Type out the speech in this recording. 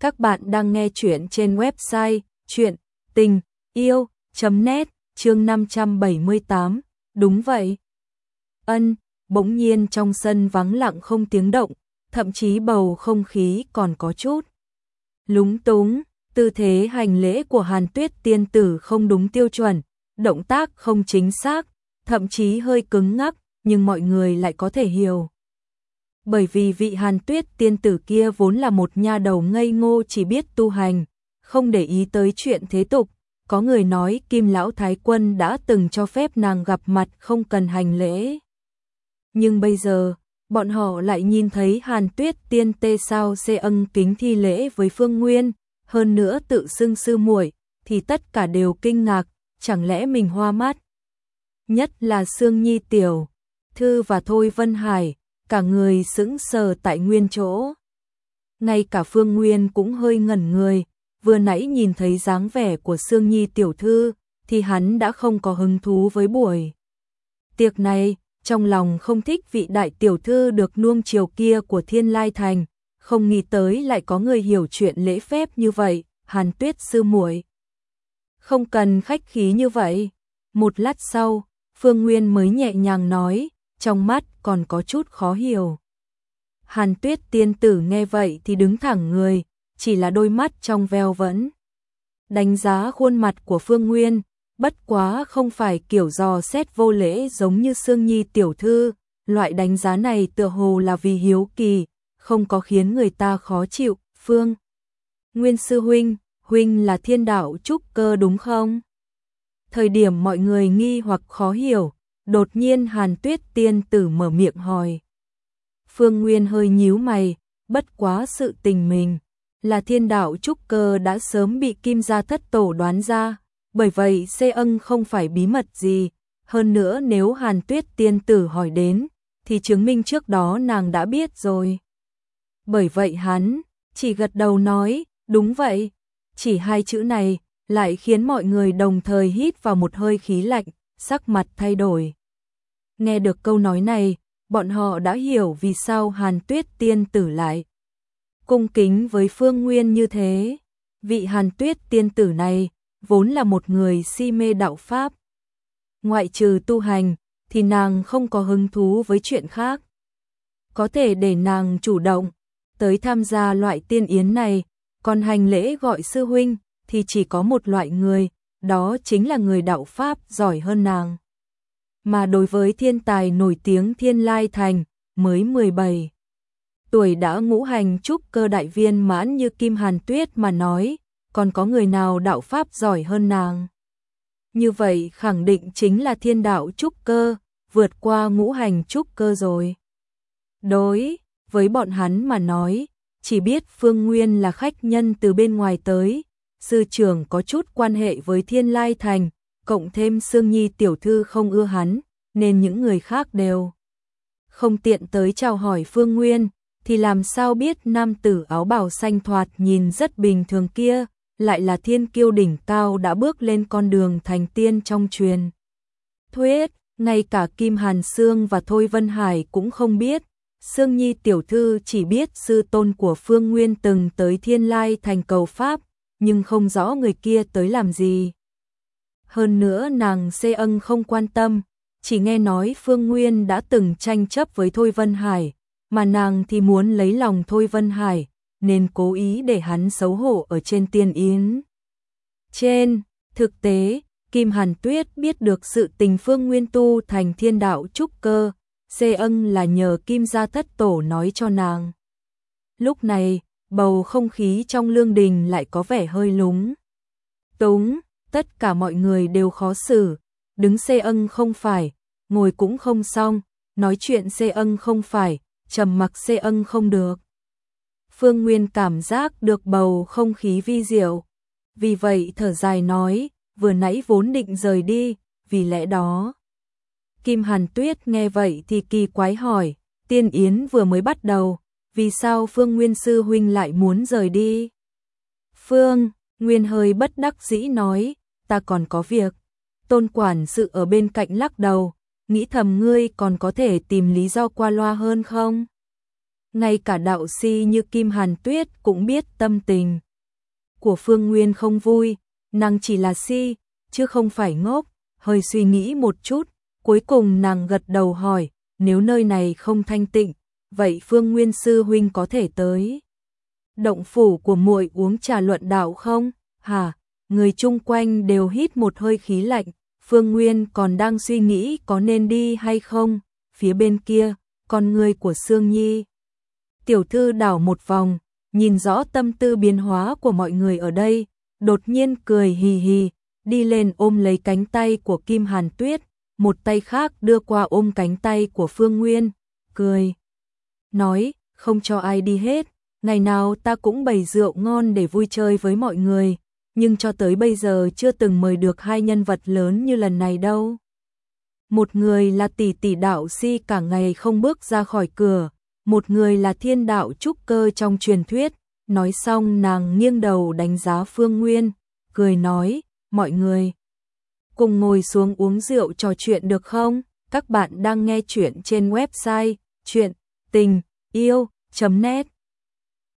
Các bạn đang nghe chuyện trên website chuyện tình yêu.net chương 578. Đúng vậy. Ân, bỗng nhiên trong sân vắng lặng không tiếng động, thậm chí bầu không khí còn có chút. Lúng túng, tư thế hành lễ của Hàn Tuyết tiên tử không đúng tiêu chuẩn, động tác không chính xác, thậm chí hơi cứng ngắc, nhưng mọi người lại có thể hiểu bởi vì vị hàn tuyết tiên tử kia vốn là một nha đầu ngây ngô chỉ biết tu hành, không để ý tới chuyện thế tục. Có người nói Kim Lão Thái Quân đã từng cho phép nàng gặp mặt không cần hành lễ. Nhưng bây giờ, bọn họ lại nhìn thấy hàn tuyết tiên tê sao xê ân kính thi lễ với Phương Nguyên, hơn nữa tự xưng sư muội thì tất cả đều kinh ngạc, chẳng lẽ mình hoa mắt. Nhất là Sương Nhi Tiểu, Thư và Thôi Vân Hải, cả người sững sờ tại nguyên chỗ. Ngay cả Phương Nguyên cũng hơi ngẩn người, vừa nãy nhìn thấy dáng vẻ của Sương Nhi tiểu thư, thì hắn đã không có hứng thú với buổi. Tiệc này, trong lòng không thích vị đại tiểu thư được nuông chiều kia của Thiên Lai Thành, không nghĩ tới lại có người hiểu chuyện lễ phép như vậy, Hàn Tuyết sư muội. Không cần khách khí như vậy. Một lát sau, Phương Nguyên mới nhẹ nhàng nói, trong mắt còn có chút khó hiểu. Hàn tuyết tiên tử nghe vậy thì đứng thẳng người, chỉ là đôi mắt trong veo vẫn. Đánh giá khuôn mặt của Phương Nguyên, bất quá không phải kiểu dò xét vô lễ giống như Sương Nhi tiểu thư, loại đánh giá này tựa hồ là vì hiếu kỳ, không có khiến người ta khó chịu, Phương. Nguyên sư huynh, huynh là thiên đạo trúc cơ đúng không? Thời điểm mọi người nghi hoặc khó hiểu, Đột nhiên Hàn Tuyết tiên tử mở miệng hỏi. Phương Nguyên hơi nhíu mày, bất quá sự tình mình, là thiên đạo trúc cơ đã sớm bị kim gia thất tổ đoán ra, bởi vậy xê ân không phải bí mật gì, hơn nữa nếu Hàn Tuyết tiên tử hỏi đến, thì chứng minh trước đó nàng đã biết rồi. Bởi vậy hắn, chỉ gật đầu nói, đúng vậy, chỉ hai chữ này, lại khiến mọi người đồng thời hít vào một hơi khí lạnh, sắc mặt thay đổi. Nghe được câu nói này, bọn họ đã hiểu vì sao Hàn Tuyết tiên tử lại cung kính với Phương Nguyên như thế. Vị Hàn Tuyết tiên tử này vốn là một người si mê đạo pháp. Ngoại trừ tu hành thì nàng không có hứng thú với chuyện khác. Có thể để nàng chủ động tới tham gia loại tiên yến này, còn hành lễ gọi sư huynh thì chỉ có một loại người, đó chính là người đạo pháp giỏi hơn nàng mà đối với thiên tài nổi tiếng Thiên Lai Thành, mới 17 tuổi đã ngũ hành trúc cơ đại viên mãn như Kim Hàn Tuyết mà nói, còn có người nào đạo pháp giỏi hơn nàng. Như vậy khẳng định chính là thiên đạo trúc cơ, vượt qua ngũ hành trúc cơ rồi. Đối với bọn hắn mà nói, chỉ biết Phương Nguyên là khách nhân từ bên ngoài tới, sư trưởng có chút quan hệ với Thiên Lai Thành, cộng thêm Sương Nhi tiểu thư không ưa hắn, nên những người khác đều không tiện tới chào hỏi Phương Nguyên, thì làm sao biết nam tử áo bào xanh thoạt nhìn rất bình thường kia, lại là thiên kiêu đỉnh cao đã bước lên con đường thành tiên trong truyền. Thuyết, ngay cả Kim Hàn Sương và Thôi Vân Hải cũng không biết, Sương Nhi tiểu thư chỉ biết sư tôn của Phương Nguyên từng tới thiên lai thành cầu Pháp, nhưng không rõ người kia tới làm gì. Hơn nữa nàng xê ân không quan tâm, chỉ nghe nói Phương Nguyên đã từng tranh chấp với Thôi Vân Hải, mà nàng thì muốn lấy lòng Thôi Vân Hải, nên cố ý để hắn xấu hổ ở trên tiên yến. Trên, thực tế, Kim Hàn Tuyết biết được sự tình Phương Nguyên tu thành thiên đạo trúc cơ, xê ân là nhờ Kim gia thất tổ nói cho nàng. Lúc này, bầu không khí trong lương đình lại có vẻ hơi lúng. Túng, tất cả mọi người đều khó xử, đứng xê ân không phải, ngồi cũng không xong, nói chuyện xê ân không phải, trầm mặc xê ân không được. Phương Nguyên cảm giác được bầu không khí vi diệu, vì vậy thở dài nói, vừa nãy vốn định rời đi, vì lẽ đó. Kim Hàn Tuyết nghe vậy thì kỳ quái hỏi, tiên yến vừa mới bắt đầu, vì sao Phương Nguyên Sư Huynh lại muốn rời đi? Phương, Nguyên hơi bất đắc dĩ nói, ta còn có việc. Tôn quản sự ở bên cạnh lắc đầu, nghĩ thầm ngươi còn có thể tìm lý do qua loa hơn không? ngay cả đạo si như Kim Hàn Tuyết cũng biết tâm tình của Phương Nguyên không vui, nàng chỉ là si, chứ không phải ngốc, hơi suy nghĩ một chút, cuối cùng nàng gật đầu hỏi, nếu nơi này không thanh tịnh, vậy Phương Nguyên sư huynh có thể tới động phủ của muội uống trà luận đạo không? Hả? Người chung quanh đều hít một hơi khí lạnh, Phương Nguyên còn đang suy nghĩ có nên đi hay không, phía bên kia, con người của Sương Nhi. Tiểu thư đảo một vòng, nhìn rõ tâm tư biến hóa của mọi người ở đây, đột nhiên cười hì hì, đi lên ôm lấy cánh tay của Kim Hàn Tuyết, một tay khác đưa qua ôm cánh tay của Phương Nguyên, cười, nói, không cho ai đi hết, ngày nào ta cũng bày rượu ngon để vui chơi với mọi người, nhưng cho tới bây giờ chưa từng mời được hai nhân vật lớn như lần này đâu. Một người là tỷ tỷ đạo si cả ngày không bước ra khỏi cửa, một người là thiên đạo trúc cơ trong truyền thuyết. Nói xong nàng nghiêng đầu đánh giá Phương Nguyên, cười nói, mọi người cùng ngồi xuống uống rượu trò chuyện được không? Các bạn đang nghe chuyện trên website chuyện tình yêu.net